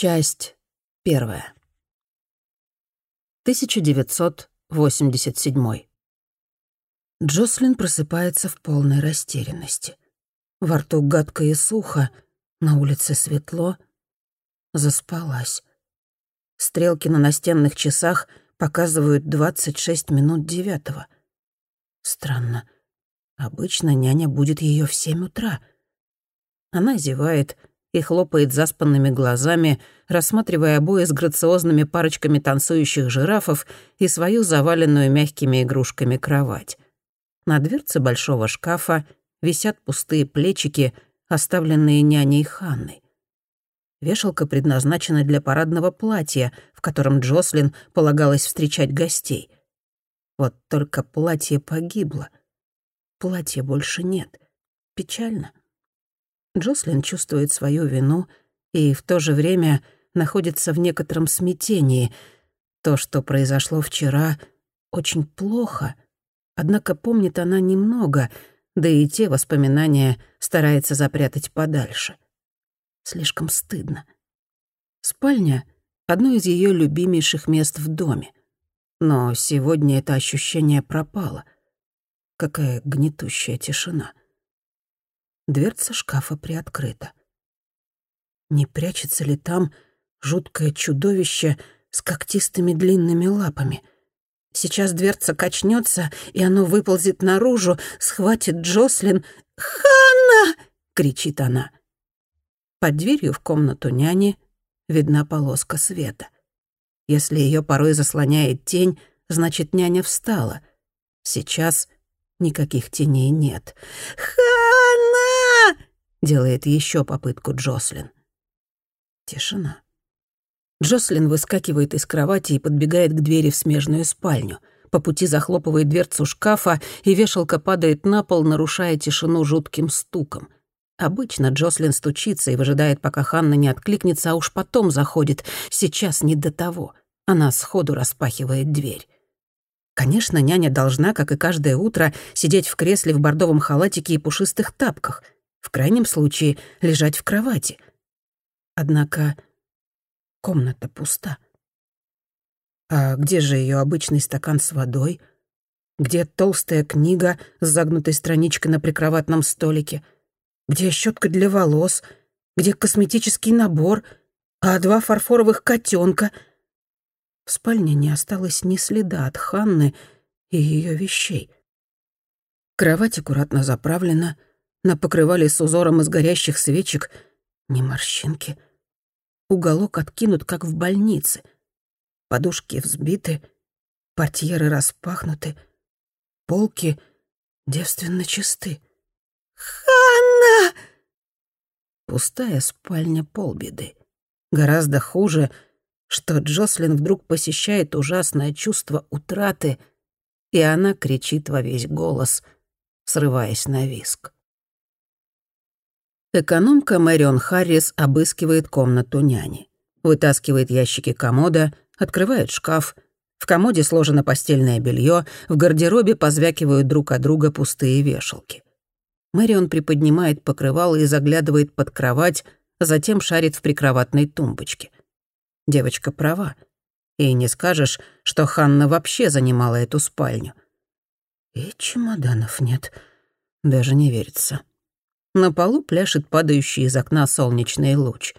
Часть первая. 1987. Джослин просыпается в полной растерянности. Во рту гадко и сухо, на улице светло. Заспалась. Стрелки на настенных часах показывают 26 минут девятого. Странно. Обычно няня будет ее в семь утра. Она зевает и хлопает заспанными глазами, рассматривая обои с грациозными парочками танцующих жирафов и свою заваленную мягкими игрушками кровать. На дверце большого шкафа висят пустые плечики, оставленные няней Ханной. Вешалка предназначена для парадного платья, в котором Джослин полагалось встречать гостей. Вот только платье погибло. Платья больше нет. Печально. Джослин чувствует свою вину и в то же время находится в некотором смятении. То, что произошло вчера, очень плохо. Однако помнит она немного, да и те воспоминания старается запрятать подальше. Слишком стыдно. Спальня — одно из ее любимейших мест в доме. Но сегодня это ощущение пропало. Какая гнетущая тишина. Дверца шкафа приоткрыта. Не прячется ли там жуткое чудовище с когтистыми длинными лапами? Сейчас дверца качнется, и оно выползет наружу, схватит Джослин. «Ханна!» — кричит она. Под дверью в комнату няни видна полоска света. Если ее порой заслоняет тень, значит, няня встала. Сейчас никаких теней нет. «Ханна!» — делает еще попытку Джослин. Тишина. Джослин выскакивает из кровати и подбегает к двери в смежную спальню. По пути захлопывает дверцу шкафа, и вешалка падает на пол, нарушая тишину жутким стуком. Обычно Джослин стучится и выжидает, пока Ханна не откликнется, а уж потом заходит. Сейчас не до того. Она сходу распахивает дверь. Конечно, няня должна, как и каждое утро, сидеть в кресле в бордовом халатике и пушистых тапках. В крайнем случае, лежать в кровати — Однако комната пуста. А где же ее обычный стакан с водой? Где толстая книга с загнутой страничкой на прикроватном столике? Где щетка для волос? Где косметический набор? А два фарфоровых котенка? В спальне не осталось ни следа от Ханны и ее вещей. Кровать аккуратно заправлена, на покрывале с узором из горящих свечек ни морщинки — Уголок откинут, как в больнице. Подушки взбиты, портьеры распахнуты, полки девственно чисты. «Ханна!» Пустая спальня полбеды. Гораздо хуже, что Джослин вдруг посещает ужасное чувство утраты, и она кричит во весь голос, срываясь на виск. Экономка Мэрион Харрис обыскивает комнату няни. Вытаскивает ящики комода, открывает шкаф. В комоде сложено постельное белье, в гардеробе позвякивают друг от друга пустые вешалки. Мэрион приподнимает покрывало и заглядывает под кровать, затем шарит в прикроватной тумбочке. Девочка права. И не скажешь, что Ханна вообще занимала эту спальню. И чемоданов нет. Даже не верится. На полу пляшет падающий из окна солнечный луч.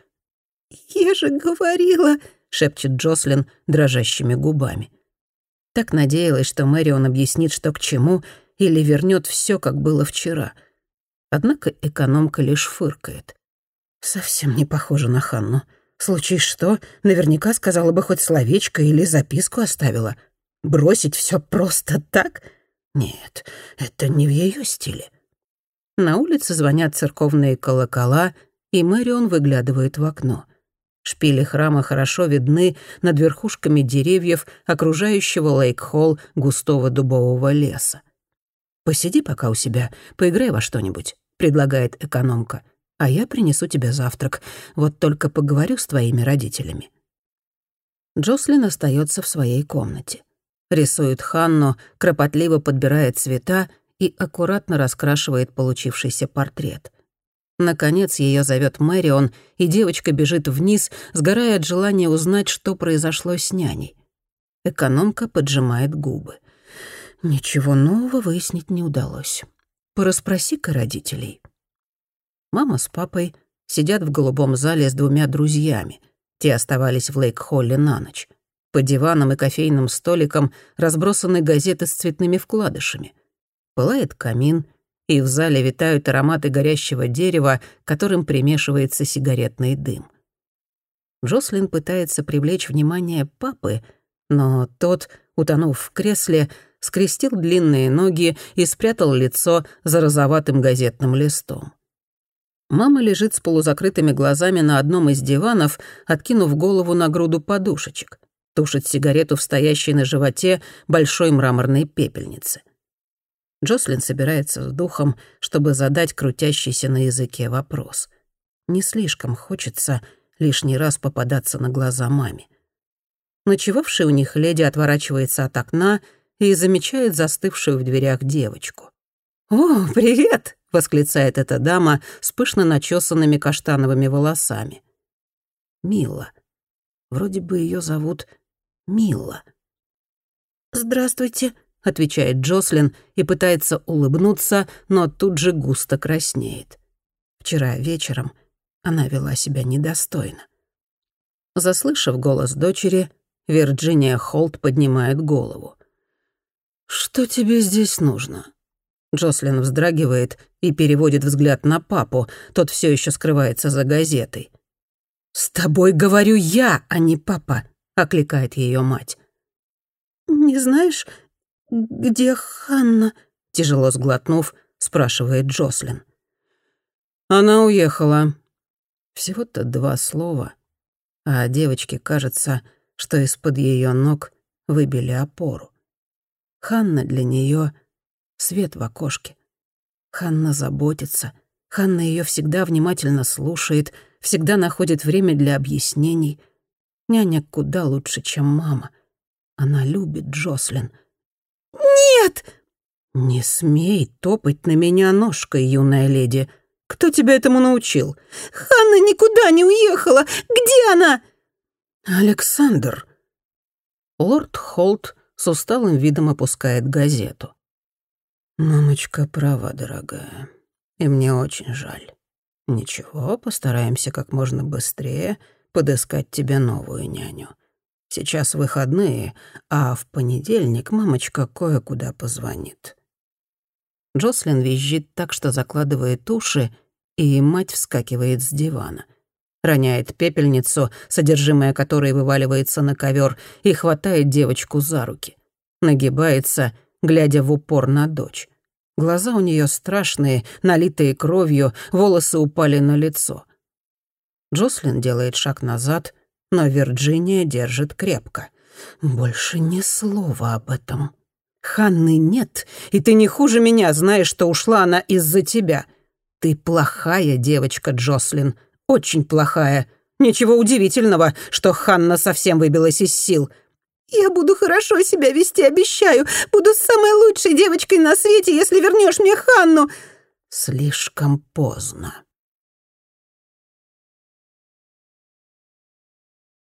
«Я же говорила», — шепчет Джослин дрожащими губами. Так надеялась, что Мэрион объяснит, что к чему, или вернет все, как было вчера. Однако экономка лишь фыркает. Совсем не похоже на Ханну. Случись что, наверняка сказала бы хоть словечко или записку оставила. Бросить все просто так? Нет, это не в ее стиле. На улице звонят церковные колокола, и Мэрион выглядывает в окно. Шпили храма хорошо видны над верхушками деревьев, окружающего Лейк-Холл густого дубового леса. «Посиди пока у себя, поиграй во что-нибудь», — предлагает экономка. «А я принесу тебе завтрак. Вот только поговорю с твоими родителями». Джослин остается в своей комнате. Рисует Ханну, кропотливо подбирает цвета и аккуратно раскрашивает получившийся портрет. Наконец ее зовет Мэрион, и девочка бежит вниз, сгорая от желания узнать, что произошло с няней. Экономка поджимает губы. Ничего нового выяснить не удалось. Пораспроси-ка родителей. Мама с папой сидят в голубом зале с двумя друзьями. Те оставались в Лейк-Холле на ночь. По диванам и кофейным столикам разбросаны газеты с цветными вкладышами. Пылает камин — и в зале витают ароматы горящего дерева, которым примешивается сигаретный дым. Джослин пытается привлечь внимание папы, но тот, утонув в кресле, скрестил длинные ноги и спрятал лицо за розоватым газетным листом. Мама лежит с полузакрытыми глазами на одном из диванов, откинув голову на груду подушечек, тушит сигарету в стоящей на животе большой мраморной пепельнице. Джослин собирается с духом, чтобы задать крутящийся на языке вопрос. Не слишком хочется лишний раз попадаться на глаза маме. Ночевавшая у них леди отворачивается от окна и замечает застывшую в дверях девочку. «О, привет!» — восклицает эта дама с пышно начесанными каштановыми волосами. Мила. Вроде бы ее зовут Мила. «Здравствуйте», — отвечает Джослин и пытается улыбнуться, но тут же густо краснеет. Вчера вечером она вела себя недостойно. Заслышав голос дочери, Вирджиния Холт поднимает голову. «Что тебе здесь нужно?» Джослин вздрагивает и переводит взгляд на папу, тот все еще скрывается за газетой. «С тобой говорю я, а не папа», — окликает ее мать. «Не знаешь, «Где Ханна?» — тяжело сглотнув, спрашивает Джослин. «Она уехала». Всего-то два слова, а девочке кажется, что из-под ее ног выбили опору. Ханна для нее свет в окошке. Ханна заботится. Ханна ее всегда внимательно слушает, всегда находит время для объяснений. Няня куда лучше, чем мама. Она любит Джослин — «Нет!» «Не смей топать на меня ножкой, юная леди. Кто тебя этому научил?» «Ханна никуда не уехала. Где она?» «Александр». Лорд Холт с усталым видом опускает газету. «Мамочка права, дорогая, и мне очень жаль. Ничего, постараемся как можно быстрее подыскать тебе новую няню. Сейчас выходные, а в понедельник мамочка кое-куда позвонит». Джослин визжит так, что закладывает уши, и мать вскакивает с дивана. Роняет пепельницу, содержимое которой вываливается на ковер, и хватает девочку за руки. Нагибается, глядя в упор на дочь. Глаза у нее страшные, налитые кровью, волосы упали на лицо. Джослин делает шаг назад, но Вирджиния держит крепко. Больше ни слова об этом. Ханны нет, и ты не хуже меня знаешь, что ушла она из-за тебя. Ты плохая девочка, Джослин, очень плохая. Ничего удивительного, что Ханна совсем выбилась из сил. Я буду хорошо себя вести, обещаю. Буду самой лучшей девочкой на свете, если вернешь мне Ханну. Слишком поздно.